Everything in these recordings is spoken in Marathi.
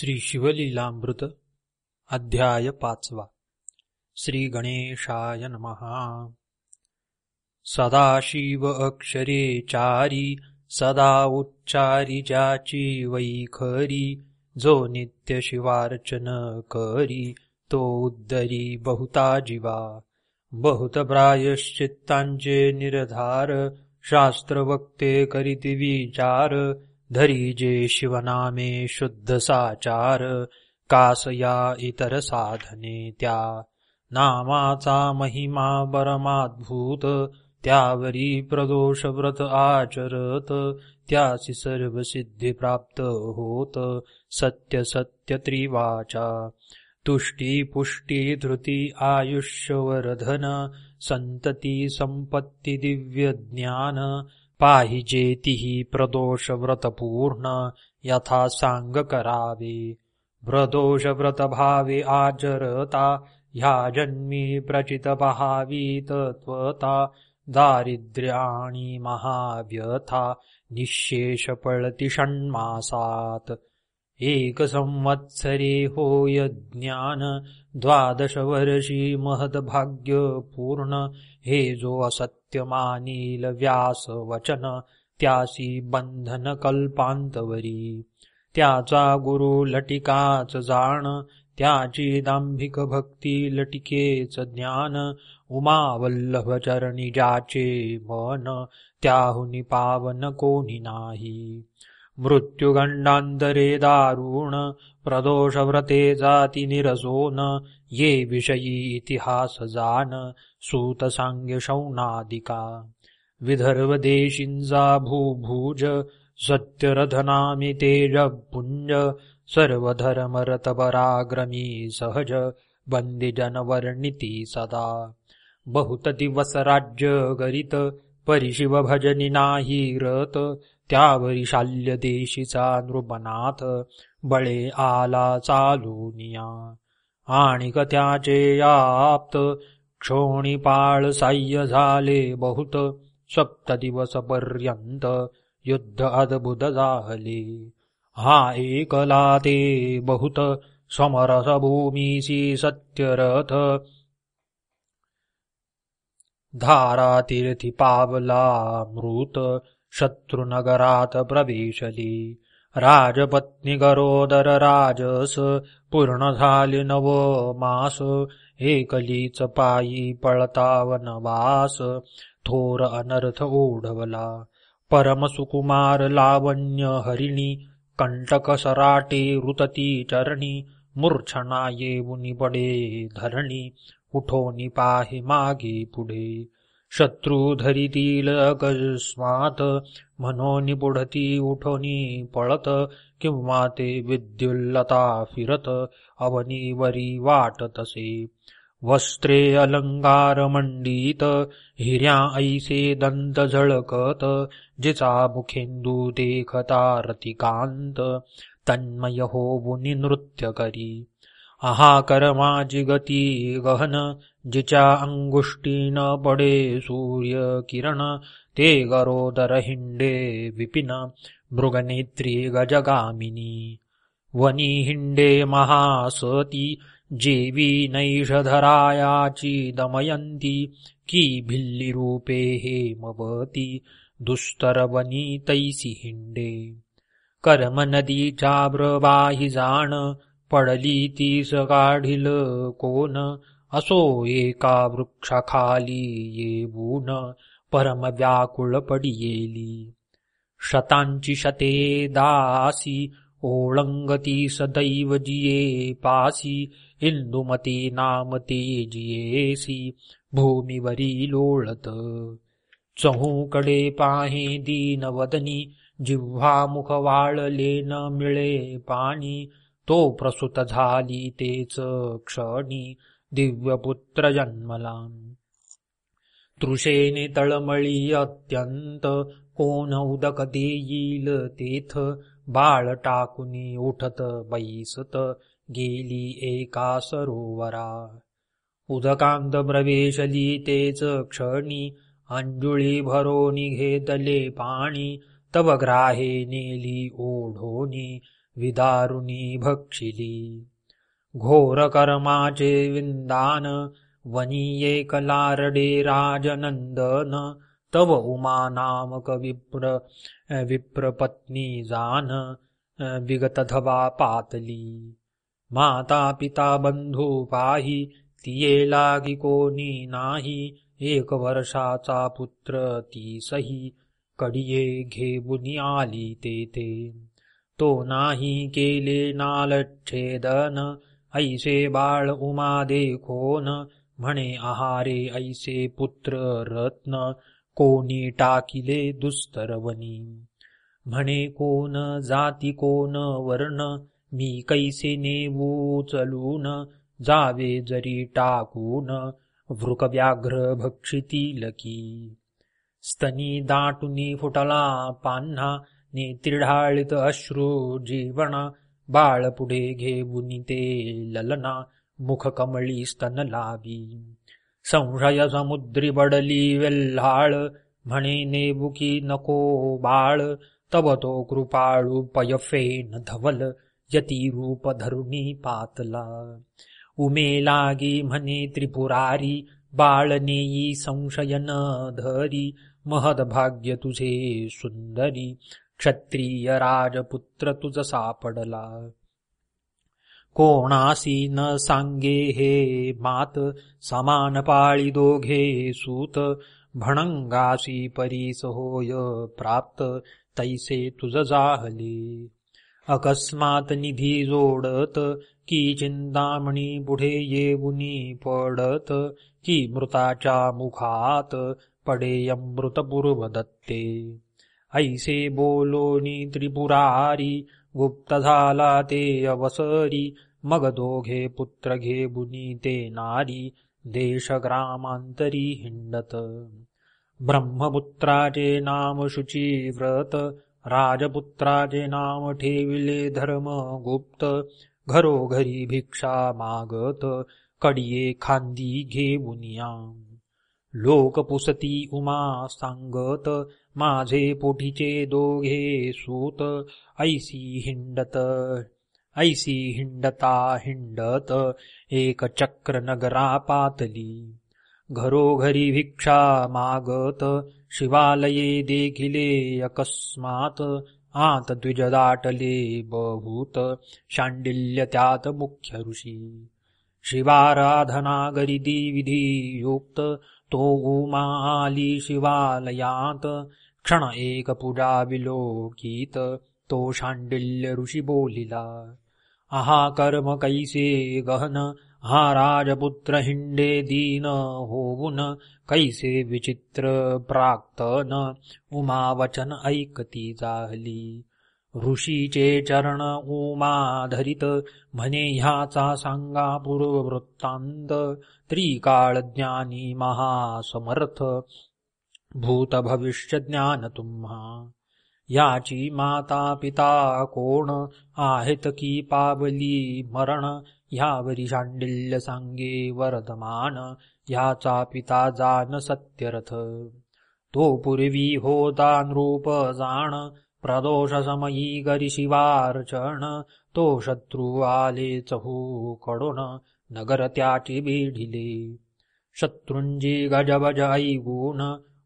श्री शिवलीलामृत अध्याय पाचवा. श्री गणेशाय नमहा सदाशिव अक्षरे चारी सदा उच्चारी ज्याची वैखरी जो नित्य शिवार्चन करी तो उद्धरी बहुता जीवा। बहुत प्रायश्चित्तांचे निर्धार शास्त्र वक्ते करीती विचार धरी जे शिवनामे शुद्ध साचार कासया इतर साधने त्या नामाचा महिमा परमाद्भूत त्यावरी प्रदोष व्रत आचरत त्यासी सर्व सिद्धी प्राप्त होत सत्य सत्य त्रिवाचा. तुष्टी पुष्टी धृती आयुष्यवर्धन संतती संपत्ती दिव्य ज्ञान पाहिजे तिही प्रदोष व्रत पूर्ण यथा सांग करावे प्रदोष व्रत भावे आचरता ह्या जन्मी प्रचित पहावी तत्वता दारिद्र्याणी महाव्यथा निशेष पळती षण्मासात। एक संवत्सरे होय ज्ञान द्वादश वर्षी महद्भाग्य पूर्ण हे जो असत्य मानील व्यास वचन त्यासी बंधन कल्पांतवरी. त्याचा गुरु लटिकाच जाण त्याची दांभिक भक्ती लटिकेच ज्ञान. उमावल्लभ चरणी ज्याचे मन त्याहुनी पावन कोणी नाही. मृत्युगंडांतरे दारुण प्रदोष व्रते जाती निरसोन ये विषयी इतिहास जान सूत सांग्य शौनादिका विदर्भ देशींचा भूभुज सत्यरथनामी तेज पुंज सर्व पराग्रमी सहज बंदी जनवर्णिती सदा। बहुत दिवस राज्य गरित परिशिव भजनी नाही रत त्यावरी शाल्य देशीचा नृपनाथ बळे आला चालूनिया। आणि त्याचे याप्त क्षोणीपाळ साह्य झाले बहुत सप्त दिवस पर्यंत युद्ध अद्भुत झाले हा एकला ते बहुत समरस भूमीसी सत्यरथ। धारा तीर्थी पावला मृत शत्रुनगरात प्रवेशली। राजपत्नी गरोदर राजस पूर्ण झाले नव मास एकलीच पायी पळतावनवास थोर अनर्थ ओढवला. परमसुकुमार लावण्य हरिणी कंटक सराटे रुतती चरणी मूर्छना येऊनी पडे धरणी उठोनी पाहे मागे पुढे. शत्रू धरितील अकस्मात म्हणून पुढती उठोनी पळत किंवा ते विद्युल्लता फिरत अवनीवरी वाट तसे वस्त्रे अलंगार मंडित हिऱ्या ऐसे दंत झळकत जिचा मुखेंदू देखता रतिकांत तन्मय होऊनी नृत्य करी। आहाकर माझी गती गहन जिच्या अंगुष्टीन पडे सूर्य किरण ते गरोदर हिंडे विपिन मृगनेत्री गजगामिनी। वनी हिंडे महासती जेवी नैषधरायाची दमयंती की भिल्ली रूपे हेमवती दुस्तरवनी तैसी हिंडे। कर्म नदी ब्रबाही जाण पडली तीस काढील कोण असो एका वृक्षाखाली येऊन परम व्याकुळ पडियेली. शतांची शते दासी ओळंगती सदैव जिये पासी इंदुमती नामते जियेसी भूमिवरी लोळत. चहूकडे पाहे दीनवदनी जिव्हा मुख वाळले न मिळे पाणी तो प्रसूत झाली तेच क्षणी दिव्यपुत्र जन्मला तृषेने तळमळी अत्यंत कोण उदक देईल तेथ बाळ टाकुनी उठत बैसत गेली एका सरोवरा। उदकांत प्रवेशली तेच क्षणी अंजुळी भरोनी घेतले पाणी तव ग्राहे नेली ओढोनी विदारुणी भक्षिली। घोर कर्माचे विंदान वनी कलारडे राजनंदन तव उमा नामक विप्र विप्रपत्नी जान विगतधवा पातली। माता पिता बंधू पाही तिये लागी कोणी नाही एक वर्षाचा पुत्र ती सही कडिये घेबुनी आली तेथे तो नाही केले नालच्छेदन ऐसे बाळ उमा देखोन म्हणे आहारे ऐसे पुत्र रत्न कोणी टाकिले दुस्तरवनी म्हणे कोण जाती कोण वर्ण मी कैसे नेवू चलून जावे जरी टाकून व्याघ्र भक्षितील की स्तनी दाटुनी फुटला पान्हा नेत्रिढाळित अश्रू जीवन बाळ पुढे घेऊन ते ललना मुख कमळी स्तन लावी संशय समुद्री बडली वेल्हाळ म्हणे नेबुकी नको बाळ तब तो कृपाळू पयफेन धवल यती रूप धरुणी पातला उमे लागी म्हणे त्रिपुरारी बाळ नेई संशय न धरी महद भाग्य तुझे सुंदरी क्षत्रिय राजपुत्र तुझ सापडला कोणासी न सांगे हे मात समान पाळी दोघे सूत भणंगासी परीस होय प्राप्त तैसे तुझ जाहले. अकस्मात निधी जोडत की चिंतामणी पुढे येऊनी पडत की मृताच्या मुखात पडे अमृत दत्ते ऐसे बोलोनी त्रिपुरारी गुप्त झाला ते अवसरी मग दोघे पुत्र घे बुनी ते नारी देश ग्रामांतरी हिंडत. ब्रह्मपुत्राचे नाम शुची व्रत राजपुत्राचे नाम ठेविले धर्म गुप्त घरोघरी भिक्षा मागत कडिये खांदी घे बुनिया. लोक पुसती उमा सांगत माझे पोटीचे दोघे सूत ऐसी हिंडत ऐसी हिंडता हिंडत एक चक्र नगरा पातली. घरोघरी भिक्षा मागत शिवालये देखिले अकस्मात आत द्विजदाटले बभूत शांडिल्य त्यात मुख्य ऋषी. शिवाराधना गरिदी विधी युक्त तो उमा आली शिवालयात क्षण एक पूजा विलोकित तो शांडिल्य ऋषी बोलिला आहा कर्म कैसे गहन हा राजपुत्र हिंडे दीन होऊन कैसे विचित्र प्राक्तन उमा वचन ऐकती जाहली ऋषीचे चरण उमा धरित म्हणे ह्याचा सांगा पूर्ववृत्तांत. त्रिकाळ ज्ञानी महासमर्थ भूत भविष्य ज्ञान तुम्हा. याची माता पिता कोण आहेत की पावली मरण? यावरी शांडिल्य सांगे वर्धमान ह्याचा पिता जान सत्यरथ. तो पूर्वी होता नृप जाण प्रदोष समयी गरी शिवार्चण तो शत्रू आले चहू कडून नगर त्याची बिढिले शत्रुंजी गजबज ऐगून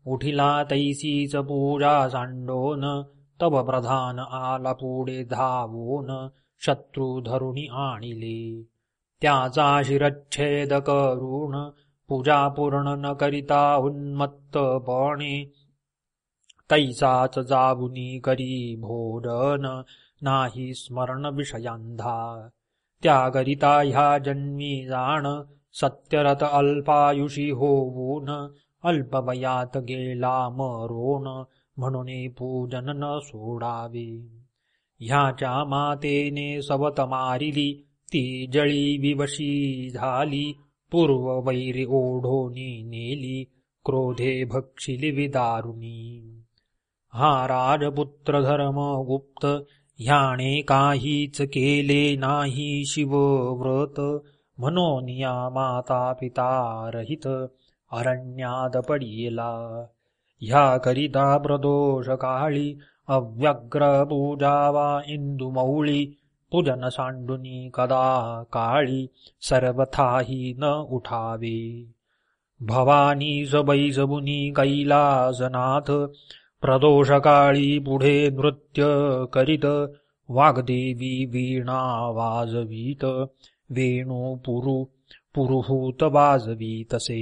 उठिला तैसीच पूजा सांडोन तव प्रधान आला पुढे धावून शत्रू धरुणी आणिले। त्याचा शिरच्छेद करून पूजा पूर्ण न करिता उन्मत्तपणे तैसाच जाबुनी करी भोडन नाही स्मरण विषयांधा। त्याकरिता ह्या जन्मी जाण सत्यरत अल्पायुषी होऊन अल्पवयात गेला मरोन म्हणून पूजन न सोडावे। ह्याच्या मातेने सवत मारिली ती जळी विवशी झाली पूर्व वैरी ओढोनी नेली क्रोधे भक्षिली विदारुणी हा राजपुत्र धर्म गुप्त ह्याने काहीच केले नाही शिवव्रत. म्हणून या माता पिता रहित अरण्यात पडिला. ह्या करिता प्रदोष काळी अव्यग्रपूजा वा इंदुमौळी पूजन सांडुनी कदा काळी सर्वथाही न उठावे. भवानी सबैजबुनी कैलासनाथ प्रदोषकाळी पुढे नृत्य करीत वाग्देवी वीणा वाजवीत वेणू पुरु पुरुहूत वाजवीतसे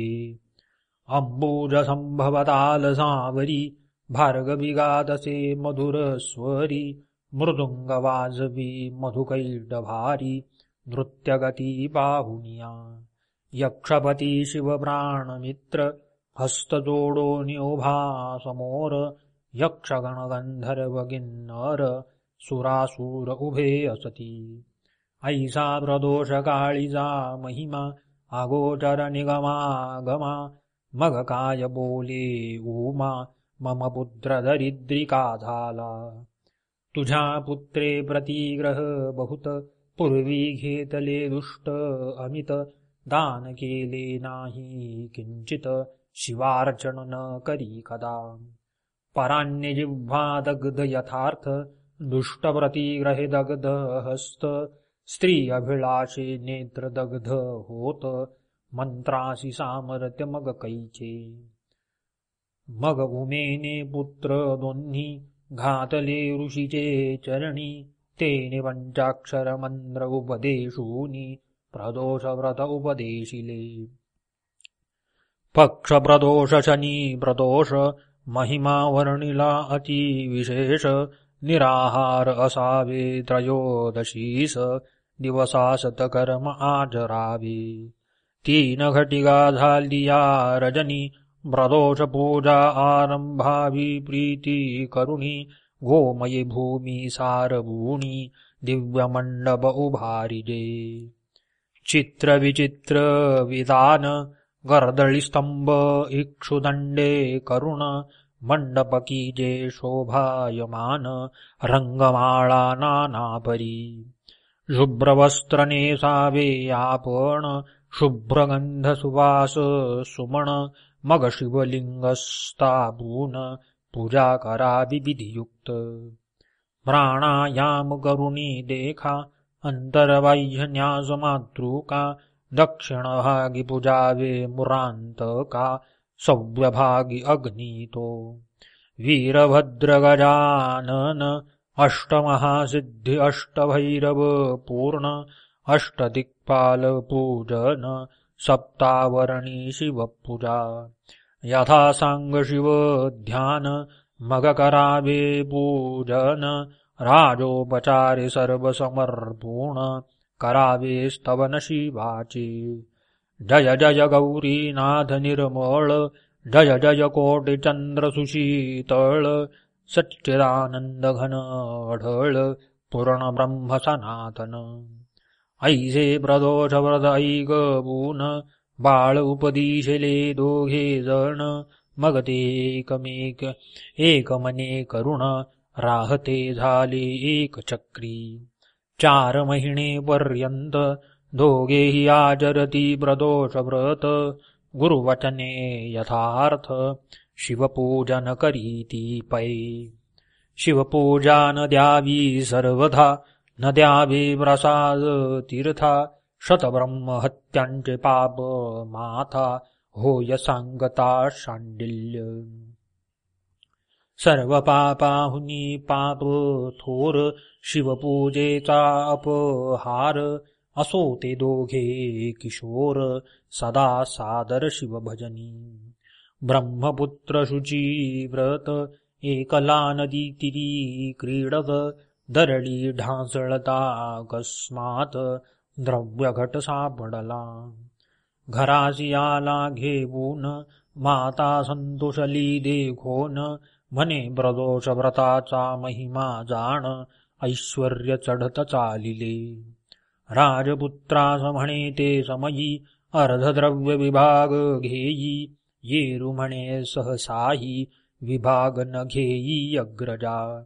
अंबुज संभवताल सावरी मधुरस्वरी गादसे मृदुंग वाजवी मधुकैडभारी नृत्यगती बाहुनिया। यक्षपती शिवप्राणमित्र हस्तजोडो न्योभा समोर यक्षगण गंधर्व किन्नर सुरासूर उभे असती। ऐसा प्रदोष काळीजा महिमा आगोचर निगमागमा मग काय बोले उमा मम पुत्र दरिद्रिका झाला। तुझ्या पुत्रे प्रतिग्रह बहुत पूर्वी घेतले दुष्ट अमित दान केले नाही किंचित शिवार्चन न करी कदा। पराण्य दग्ध यथार्थ दुष्टप्रतिग्रहे दग्ध हस्त स्त्री अभिलाषे नेत्र दग्ध होत मंत्रासी सामर्थ्य मग कैचे मग उमेने पुत्र दोन्ही घातले ऋषीचे चरणी तेने पंचाक्षर मंत्र उपदेशूनी प्रदोष व्रत उपदेशिले। पक्ष प्रदोष शनी प्रदोष महिमा वर्णिला अति विशेष निराहार असावे त्रयोदशीस दिवसा सतकर्म आचरावे। तीन घटिका झालिया रजनी प्रदोष पूजा आरंभावी प्रीती करुणी गोमयी भूमी सारभूणी दिव्यमंडप उभारिजे। चित्र विचित्र विधान इक्षुदण्डे इक्षुदंडे करुण मंडपकी जे शोभायमान रंगमाळा नानापरी। शुभ्रवस्त्र नेसावे आपण शुभ्रगंध सुवास सुमण मग शिवलिंगस्तापून पूजा करावी विधियुक्त प्राणायाम करुणी देखा अंतरबाह्य न्यास मातृका दक्षिण भागी सव्यभागी अग्नितो वीरभद्र गजानन अष्टमहासिद्धी अष्टभैरव पूर्ण अष्टदिक्पाल पूजन सप्तावरणी शिवपूजा। यथा सांग शिव ध्यान मगकरावे पूजन राजोपचारि सर्वसमर्पूर्ण करावे स्तवन शिवाचे जय जय गौरीनाथ निर्मळ जय जय कोटी चंद्र सुशीतळ सच्चिदानंद घन अढळ पूर्ण ब्रह्म सनातन ऐसे प्रदोष व्रत ऐक बून बाळ उपदिशले दोघे जण। मग ते एकमेक एक मने करुण। राहते झाले एक चक्री। चार महिने पर्यंत दोघेही आचरती प्रदोष व्रत गुरुवचने यथार्थ शिवपूजन करीती पै। शिवपूजा न द्यावी सर्वधा न द्यावी प्रसाद तीर्था शतब्रह्महत्यांचे पाप माथा होय सांगता शांडिल्य। सर्व पापाहुनी पाप थोर शिवपूजेचा अपहार असो ते दोघे किशोर सदा सादर शिवभजनी. ब्रह्मपुत्र शुची व्रत एकला नदी तिरी क्रीडत दरडी ढासळता अकस्मात द्रव्यघट सापडला. घरासियाला घेऊन माता संतोषली देखोन म्हणे ब्रदोष व्रताचा महिमा जाण ऐश्वर्य चढत चालिले. राजपुत्रास म्हणे ते समयी अर्धद्रव्य विभाग घेई. येरु म्हणे सहसाही विभाग न घेई अग्रजा.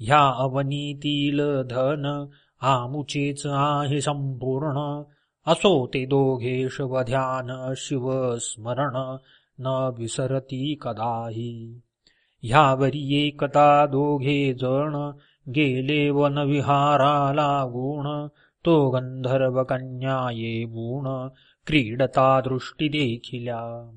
ह्या अवनीतील धन आमुचेच आहे संपूर्ण. असो ते दोघे ध्यान शिवस्मरण न विसरती कदाही. ह्यावरी एकता दोघे जण गेले वनविहाराला गुण. तो गंधर्व कन्या येऊन क्रीडता दृष्टी देखिल्या.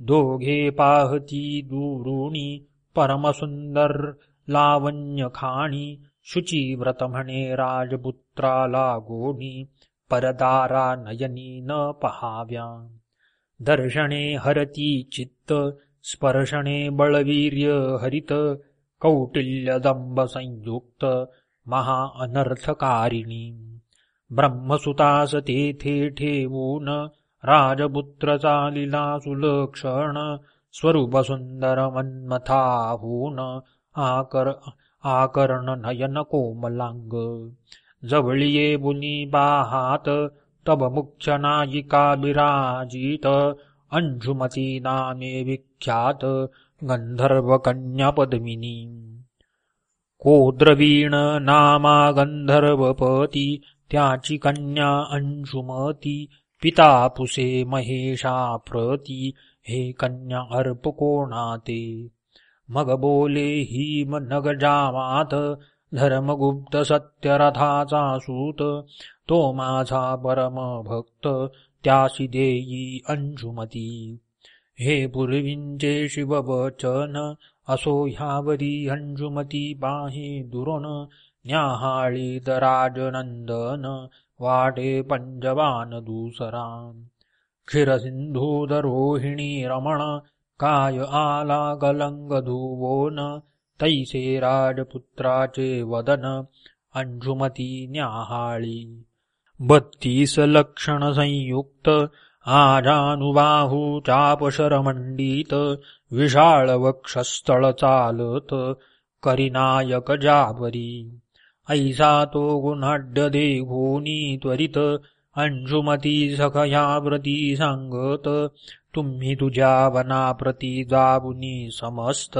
दोघे पाहती दुरुणी परमसुंदर लावण्य खाणी शुचिव्रत म्हणे राजपुत्राला गोणी. परदारा नयनी न पहाव्या. दर्शने हरती चित्त स्पर्शने बळवीर्य हरित कौटिल्य दंब संयुक्त महा अनर्थकारिणी ब्रह्मसुतास तेथे ठेवून राजपुत्र चालिला सुलक्षण स्वरूप सुंदर मन्मथाहून आकर आकर्ण नयन कोमलांग। जवळिये बुनी बाहात तब मुख्य नायिका विराजित अंजुमती नामे विख्यात गंधर्व कन्या पद्मिनी कोद्रवीण नामा गंधर्वपती त्याची कन्या अंजुमती पिता पुसे महेशा प्रती हे कन्या अर्प कोणाते मग बोले ही नग जामात धर्मगुप्त सत्यरथाचा सूत तो माझा परम भक्त त्यासी देई अंजुमती। हे पूर्वींचे शिववचन असो ह्यावरी अंजुमती पाही दुरोन न्याहाळी दराजनंदन वाटे पंजवान दुसरा। क्षीरसिंधूदरोहिणी रमण काय आला गलंग धुवोन तैसे राजपुत्राचे वदन अंजुमती न्याहाळी। बत्तीस लक्षण संयुक्त आजानुबाहू चापशरमंडित विशाळ वक्षस्थळ चालत करिनायक जावरी ऐसा तो गुणाढ्य देघोनी त्वरित अंशुमती सखया व्रती सांगत। तुम्ही तुझ्या वनाप्रती जाबुनी समस्त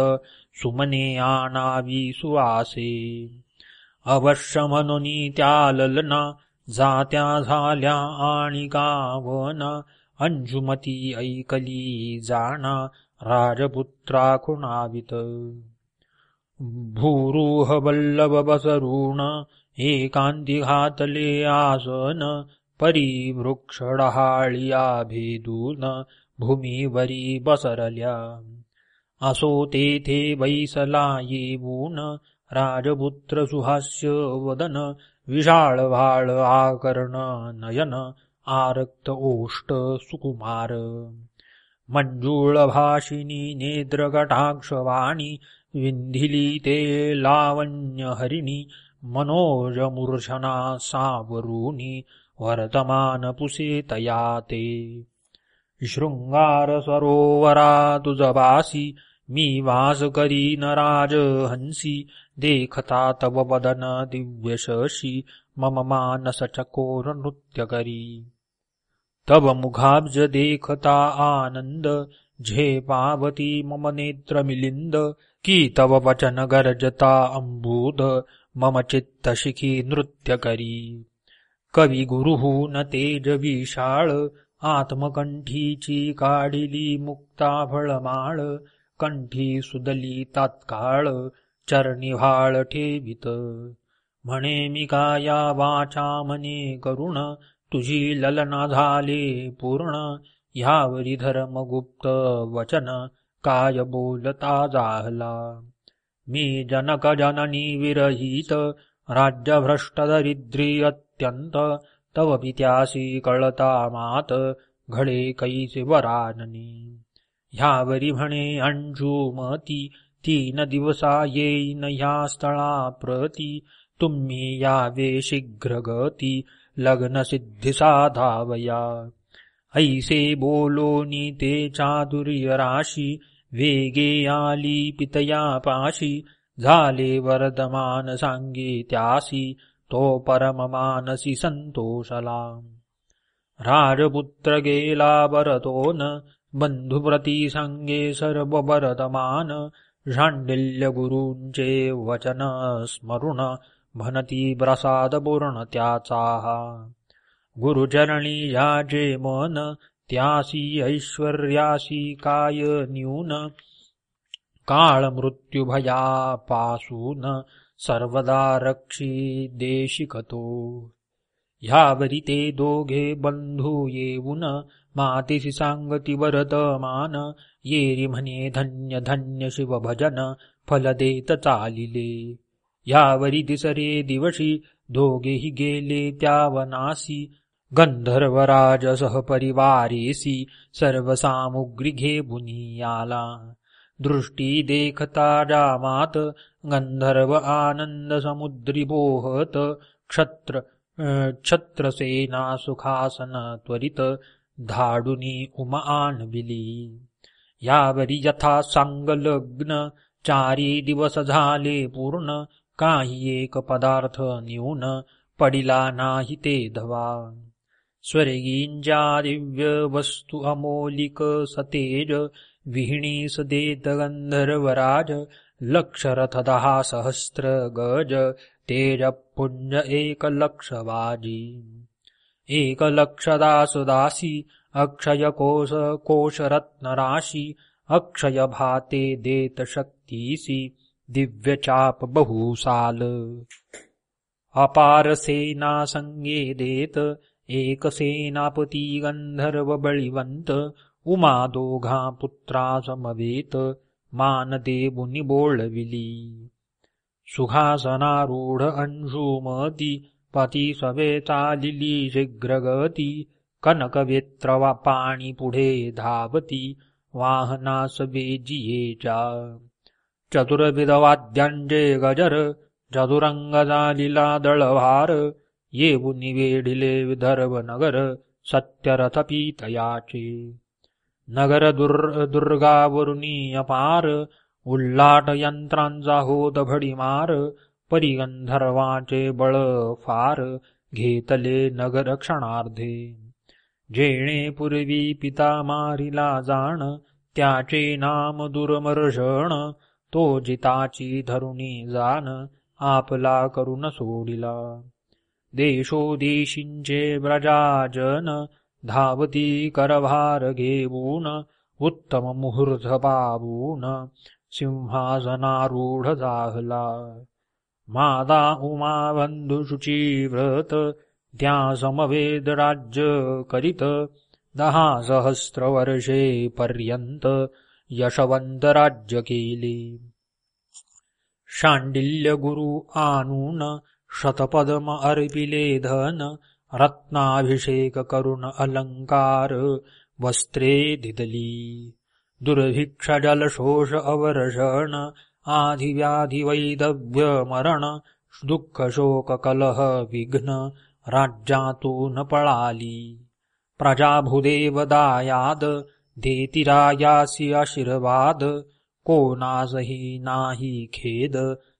सुमने आणावी सुवासे। अवश्य म्हणून त्या ललना जात्या झाल्या आणि गावना अंजुमती ऐकली जाणा राजपुत्रा खुणावित भूरुह वल्लभ बसरुण एकांती घातले आसन परिवृक्षडहाळिया भेदून भूमीवरी बसरल्या. असो तेथे बैसला येऊन राजपुत्र सुहास्य वदन विशाळ भाळ आकर्ण नयन आरक्त ओष्ट सुकुमार. मंजुळ नेद्रकटाक्षवाणी नेत्रकटाक्षवाणी विंधिली ते लावण्य हरिणी मनोज मूर्छना सावरुणी वर्तमान पुसे तया ते. शृंगार सरोवरा मी वास करी नराज हंसी देखता तव वदन दिव्यशशि मम मानस चकोर नृत्य करी तव मुखाब्ज देखता आनंद झे पावती मम नेत्र मिलिंद की तव वचन गर्जता अम्बुद मम चित्त शिखी नृत्य करी कवी तेज विशाळ आत्मकंठीची काढिली मुक्ताफळमाळ कंठी सुदली तात्काळ चरणी व्हाळ ठेवित. म्हणे मी काया वाचा मने करुण तुझी ललना झाले पूर्ण. ह्यावरी धर्मगुप्त वचन काय बोलता जाहला. मी जनक जननी विरहित राज्यभ्रष्ट दरिद्री अत्यंत. तव पित्यासी कळता मात घडे कैसे वराननी. ह्यावरी म्हणे अंजुमती तीन दिवसा येईन ह्या स्थळा प्रती तुम्ही यावे शीघ्र गती लग्न सिद्धी साधावया. ऐसे बोलोनी ते चादुर्य राशी वेगे आली पितया पाशी झाले वर्धमान सांगे त्यासी तो परम मानसी संतोषला. राजपुत्र गेला बरतोन बंधुप्रती सांगे सर्व बरतमान झांडिल्य गुरूंचे वचन स्मरुण भनती प्रसाद बोरण त्याचा। गुरुचरणी याचे मन त्यासी ऐश्वर्यासी काय न्यून। काळ मृत्युभयापासून सर्वदा रक्षी देशिकतो। ह्यावरी ते दोघे बंधू येऊन मातीशी सांगती मान येरी म्हणे धन्य धन्य शिवभजन फल देत चालिले. यावरी दिसरे दिवशी दोघेही गेले त्या वनासी गंधर्वराज सहपरिवारेसी सर्व सामुग्री घेबुनी आला. दृष्टी देखता जामात गंधर्व आनंद समुद्री बोहत क्षत्र क्षत्रसेना सुखासन त्वरित धाडुनी उमा आणविली. यावरी यथा सांगलग्न चारी दिवस झाले पूर्ण काही एक पदार्थ न्यून पडिला नाही ते धवा. स्वर्गींच्या दिव्य वस्तू अमोलिक सतेज विहिणीस देत गंधर्वराज लक्षरथ दहा सहस्र गज तेज पुंज एक लक्ष वाजी. एक लक्ष दास दासी अक्षय कोश कोश अक्षय भाते देत शक्तीसी दिव्य चाप बहुसाल अपार सेना संगे देत एक सेनापती गंधर्व बळीवंत उमा दोघा पुत्रा समवेत मान देबुनी बोळविली सुखासनारूढ अंशुमती पती सवे चालिली शीघ्रगती कनकवेत्र पाणी पुढे धावती वाहनास बेजियेच्या चतुर्विधवाद्यांचे गजर चतुरंग झालिला दळभार येऊ निवेढिले विदर्भ नगर सत्यरथ पीतयाचे नगर दुर् दुर्गावरुणी अपार उल्लाट यंत्रांचा होत भडीमार परिगंधर्वाचे बळ फार घेतले नगर क्षणार्धे जेणे पूर्वी पिता मारिला जाण त्याचे नाम दुर्मर्षण तो जिताची धरुणी जान आपला करून सोडिला. देशोदेशींचे ब्रजाजन धावती करभार घेऊन उत्तम मुहूर्त पावून सिंहासनारूढ जाहला. मादा उमा बंधुशुची व्रत समवेद राज्य करीत दहा सहस्र वर्षे पर्यंत यशवंत राज्य केले शांडिल्य गुरु आनून शतपदम अर्पिले धन रत्नाभिषेक करुण अलंकार वस्त्रे दिदली। दुर्भिक्ष जलशोष अवर्षण आधिव्याधिवैदव्य मरण दुःख शोक कलह विघ्न राज्यातून पळाली. प्रजाभुदेवदायाद देतिरायासी आशीर्वाद कोणासही नाही खेद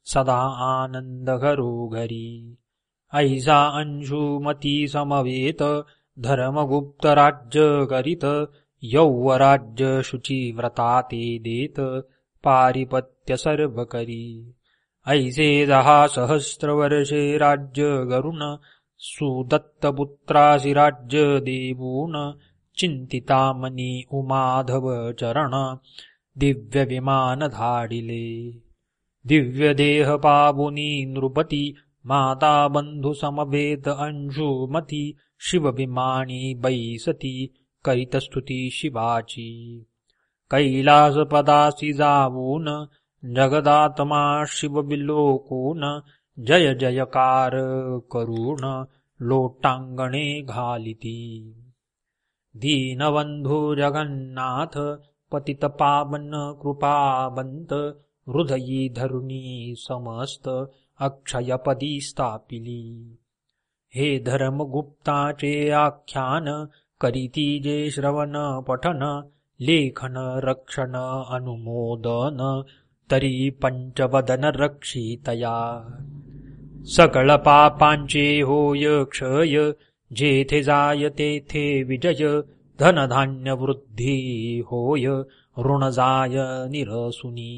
सदा आनंद घरोघरी ऐसा अंशुमती समवेत धर्मगुप्त राज्य करीत यौवराज्य शुची व्रता ते देत पारिपत्य सर्व करी ऐसे दहा सहस्र वर्षे राज्य गरुण सुदत्तपुत्रासि राज्य देवून चिंतितामनी उमाधव चरण दिव्य विमान धाडिले दिव्य देह पाबुनी नृपती माता बंधू समवेत अंशुमती शिवभिमानी बैसती करितस्तुती शिवाची। कैलासपदासि जावून जगदात्मा शिवबिलोकून जय जयकार करुण लोटांगणे घालिती। दीनबंधू जगन्नाथ पतित पावन हृदयी धरुणी समस्त अक्षयपदी स्थापिली। हे धर्मगुप्ताचे आख्यान करीती जे श्रवण पठन लेखन रक्षण अनुमोदन तरी पंचवदन रक्षितया। सकळ पापांचे होय क्षय जेथे जाय तेथे विजय धनधान्य वृद्धी होय ऋण जाय निरसुनी।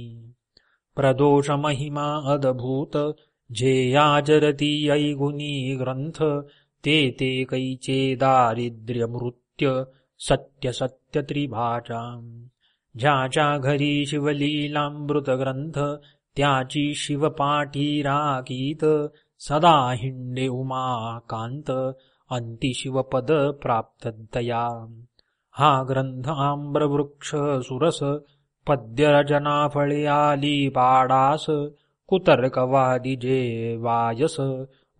प्रदोष महिमा अद्भूत जे आचरती ऐगुनी ग्रंथ ते ते कैचे दारिद्र्य मृत्य सत्य सत्य त्रिभाषा ज्याच्या घरी शिवलीलामृत ग्रंथ त्याची शिवपाठी रागीत सदा हिंडे उमाकांत अंती शिवपद प्राप्त दया हा ग्रंथ आम्रवृक्ष सुरस पद्यरचना फळे आली पाडास कुतर्कवादी जे वायस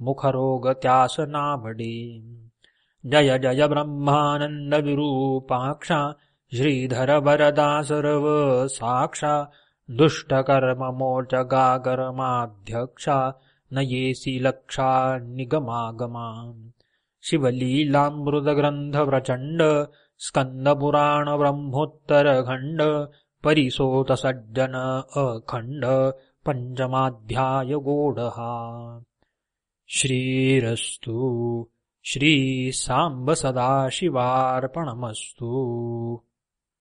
मुखरोग त्यास नाभडे. जय जय ब्रह्मानंद विरूपाक्षा श्रीधर वरदा सर्व साक्षा दुष्टकर्म मोचगाकर्माध्यक्षा न लक्षा निगमागमा शिवलीलामृतग्रंथ प्रचंड स्कंदपुराण ब्रह्मोत्तर परिसोत सज्जन अखंड पंचमाध्याय गोडहा श्रीरस्तु श्री सांब सदाशिवार्पणमस्तु